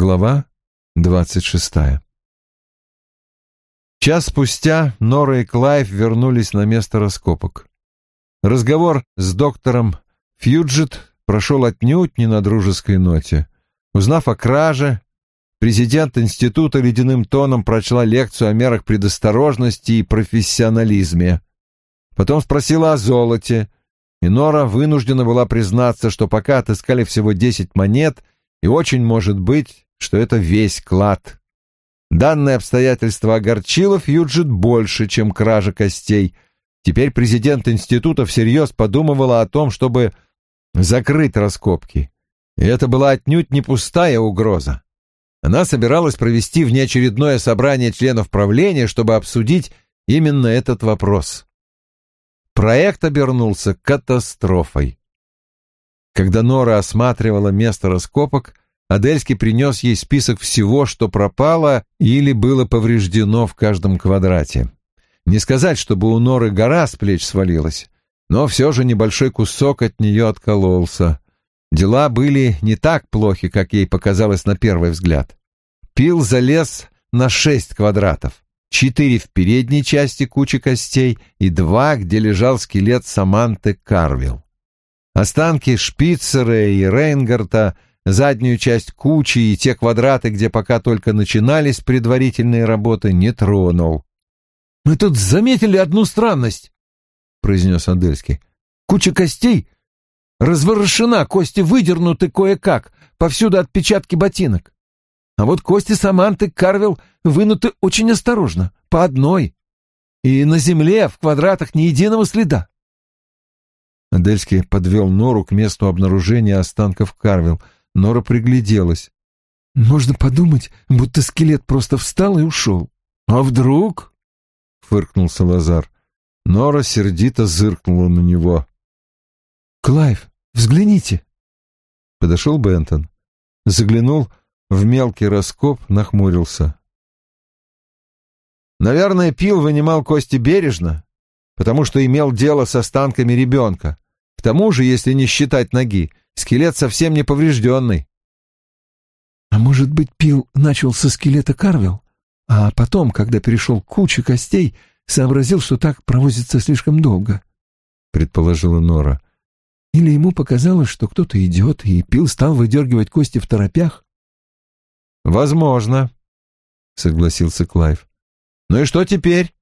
Глава двадцать шестая Час спустя Нора и Клайв вернулись на место раскопок. Разговор с доктором Фьюджет прошел отнюдь не на дружеской ноте. Узнав о краже, президент института ледяным тоном прочла лекцию о мерах предосторожности и профессионализме. Потом спросила о золоте, и Нора вынуждена была признаться, что пока отыскали всего десять монет, и очень может быть, что это весь клад. Данное обстоятельство огорчило Фьюджет больше, чем кража костей. Теперь президент института всерьез подумывала о том, чтобы закрыть раскопки. И это была отнюдь не пустая угроза. Она собиралась провести внеочередное собрание членов правления, чтобы обсудить именно этот вопрос. Проект обернулся катастрофой. Когда Нора осматривала место раскопок, Адельский принес ей список всего, что пропало или было повреждено в каждом квадрате. Не сказать, чтобы у Норы гора с плеч свалилась, но все же небольшой кусок от нее откололся. Дела были не так плохи, как ей показалось на первый взгляд. Пил залез на шесть квадратов, четыре в передней части кучи костей и два, где лежал скелет Саманты Карвилл. Останки Шпицера и Рейнгарта — заднюю часть кучи и те квадраты, где пока только начинались предварительные работы, не тронул. «Мы тут заметили одну странность», — произнес Адельский. «Куча костей разворошена, кости выдернуты кое-как, повсюду отпечатки ботинок. А вот кости Саманты Карвел вынуты очень осторожно, по одной. И на земле в квадратах ни единого следа». Адельский подвел Нору к месту обнаружения останков Карвел — Нора пригляделась. «Можно подумать, будто скелет просто встал и ушел. А вдруг?» — фыркнул Салазар. Нора сердито зыркнула на него. «Клайв, взгляните!» Подошел Бентон. Заглянул в мелкий раскоп, нахмурился. «Наверное, Пил вынимал кости бережно, потому что имел дело с останками ребенка. К тому же, если не считать ноги, Скелет совсем не поврежденный. А может быть, Пил начал со скелета Карвел, а потом, когда перешел к куче костей, сообразил, что так провозится слишком долго? Предположила Нора. Или ему показалось, что кто-то идет, и Пил стал выдергивать кости в торопях? Возможно, согласился Клайв. Ну и что теперь?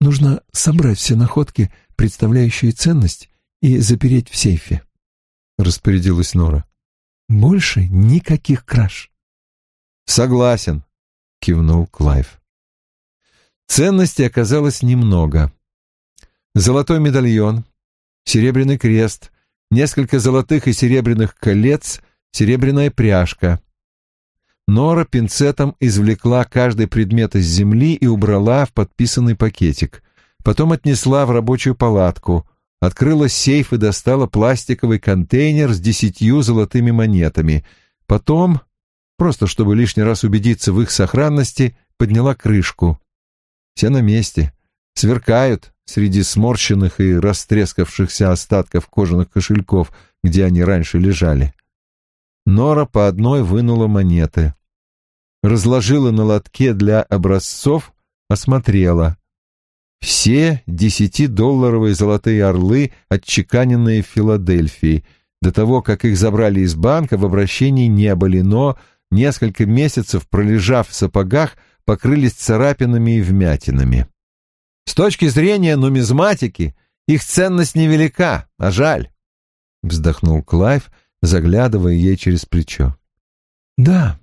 Нужно собрать все находки, представляющие ценность, и запереть в сейфе. — распорядилась Нора. «Больше никаких краж». «Согласен», — кивнул Клайв. Ценностей оказалось немного. Золотой медальон, серебряный крест, несколько золотых и серебряных колец, серебряная пряжка. Нора пинцетом извлекла каждый предмет из земли и убрала в подписанный пакетик. Потом отнесла в рабочую палатку — открыла сейф и достала пластиковый контейнер с десятью золотыми монетами. Потом, просто чтобы лишний раз убедиться в их сохранности, подняла крышку. Все на месте, сверкают среди сморщенных и растрескавшихся остатков кожаных кошельков, где они раньше лежали. Нора по одной вынула монеты. Разложила на лотке для образцов, осмотрела. Все десятидолларовые золотые орлы, отчеканенные в Филадельфии. До того, как их забрали из банка, в обращении не были, но несколько месяцев, пролежав в сапогах, покрылись царапинами и вмятинами. С точки зрения нумизматики, их ценность невелика, а жаль, — вздохнул Клайв, заглядывая ей через плечо. — Да,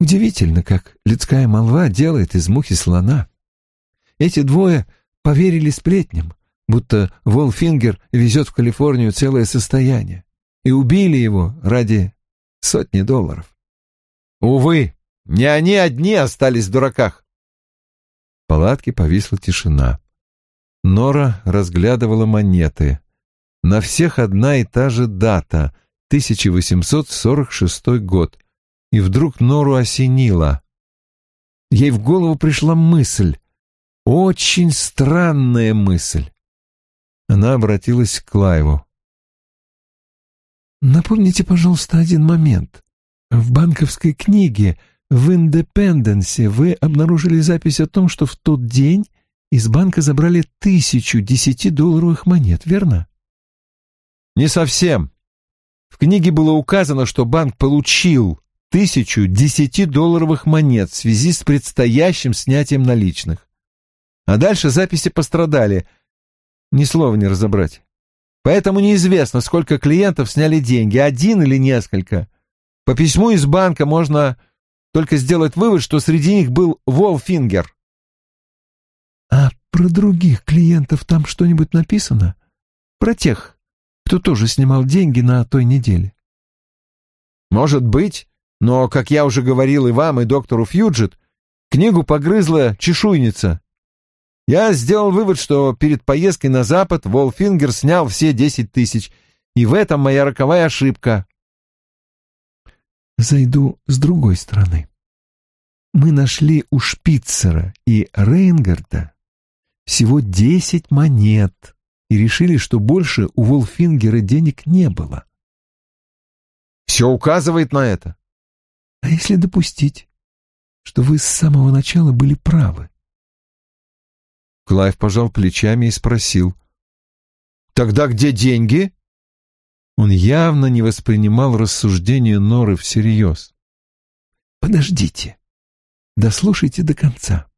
удивительно, как людская молва делает из мухи слона. Эти двое поверили сплетням, будто Волфингер везет в Калифорнию целое состояние, и убили его ради сотни долларов. Увы, не они одни остались в дураках. В палатке повисла тишина. Нора разглядывала монеты. На всех одна и та же дата — 1846 год. И вдруг Нору осенило. Ей в голову пришла мысль. Очень странная мысль. Она обратилась к Клайву. «Напомните, пожалуйста, один момент. В банковской книге в «Индепенденсе» вы обнаружили запись о том, что в тот день из банка забрали тысячу десятидолларовых монет, верно? Не совсем. В книге было указано, что банк получил тысячу десятидолларовых монет в связи с предстоящим снятием наличных. А дальше записи пострадали. Ни слова не разобрать. Поэтому неизвестно, сколько клиентов сняли деньги, один или несколько. По письму из банка можно только сделать вывод, что среди них был Волфингер. А про других клиентов там что-нибудь написано? Про тех, кто тоже снимал деньги на той неделе? Может быть, но, как я уже говорил и вам, и доктору Фьюджет, книгу погрызла чешуйница. Я сделал вывод, что перед поездкой на Запад Волфингер снял все десять тысяч, и в этом моя роковая ошибка. Зайду с другой стороны. Мы нашли у Шпицера и Рейнгарда всего десять монет и решили, что больше у Волфингера денег не было. Все указывает на это. А если допустить, что вы с самого начала были правы? Клайв пожал плечами и спросил. «Тогда где деньги?» Он явно не воспринимал рассуждения Норы всерьез. «Подождите. Дослушайте до конца.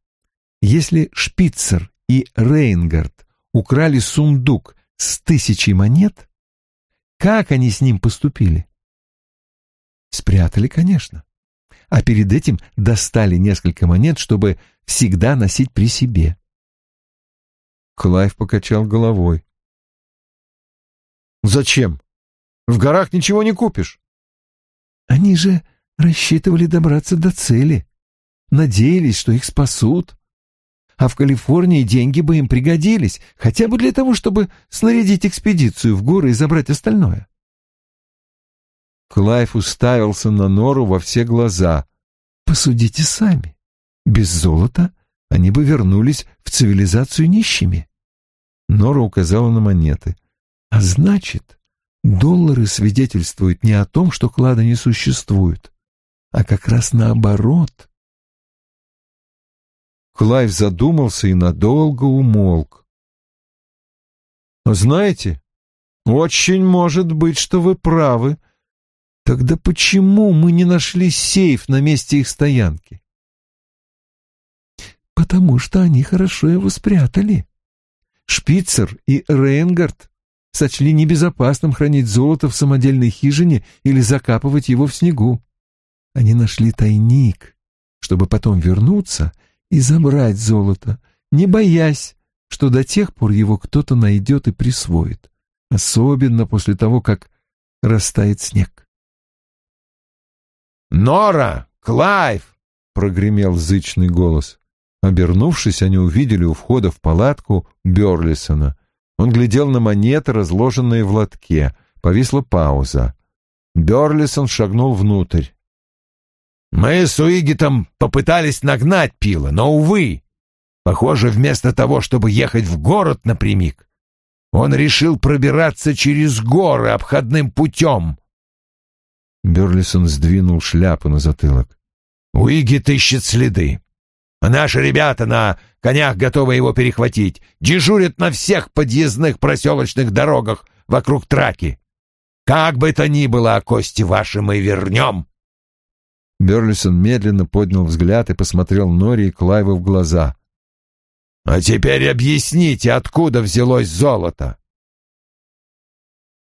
Если Шпицер и Рейнгард украли сундук с тысячей монет, как они с ним поступили? Спрятали, конечно а перед этим достали несколько монет, чтобы всегда носить при себе. Клайв покачал головой. «Зачем? В горах ничего не купишь». «Они же рассчитывали добраться до цели, надеялись, что их спасут. А в Калифорнии деньги бы им пригодились, хотя бы для того, чтобы снарядить экспедицию в горы и забрать остальное. Клайв уставился на Нору во все глаза. «Посудите сами. Без золота они бы вернулись в цивилизацию нищими». Нора указала на монеты. «А значит, доллары свидетельствуют не о том, что клада не существует, а как раз наоборот». Клайв задумался и надолго умолк. «Знаете, очень может быть, что вы правы», Тогда почему мы не нашли сейф на месте их стоянки? Потому что они хорошо его спрятали. Шпицер и Рейнгард сочли небезопасным хранить золото в самодельной хижине или закапывать его в снегу. Они нашли тайник, чтобы потом вернуться и забрать золото, не боясь, что до тех пор его кто-то найдет и присвоит, особенно после того, как растает снег. «Нора! Клайв!» — прогремел зычный голос. Обернувшись, они увидели у входа в палатку Берлисона. Он глядел на монеты, разложенные в лотке. Повисла пауза. Берлисон шагнул внутрь. «Мы с Уигитом попытались нагнать Пила, но, увы, похоже, вместо того, чтобы ехать в город напрямик, он решил пробираться через горы обходным путем. Берлисон сдвинул шляпу на затылок. «Уигит ищет следы. А наши ребята на конях готовы его перехватить. Дежурят на всех подъездных проселочных дорогах вокруг траки. Как бы то ни было, о кости ваши мы вернем!» Берлисон медленно поднял взгляд и посмотрел Нори и Клайву в глаза. «А теперь объясните, откуда взялось золото?»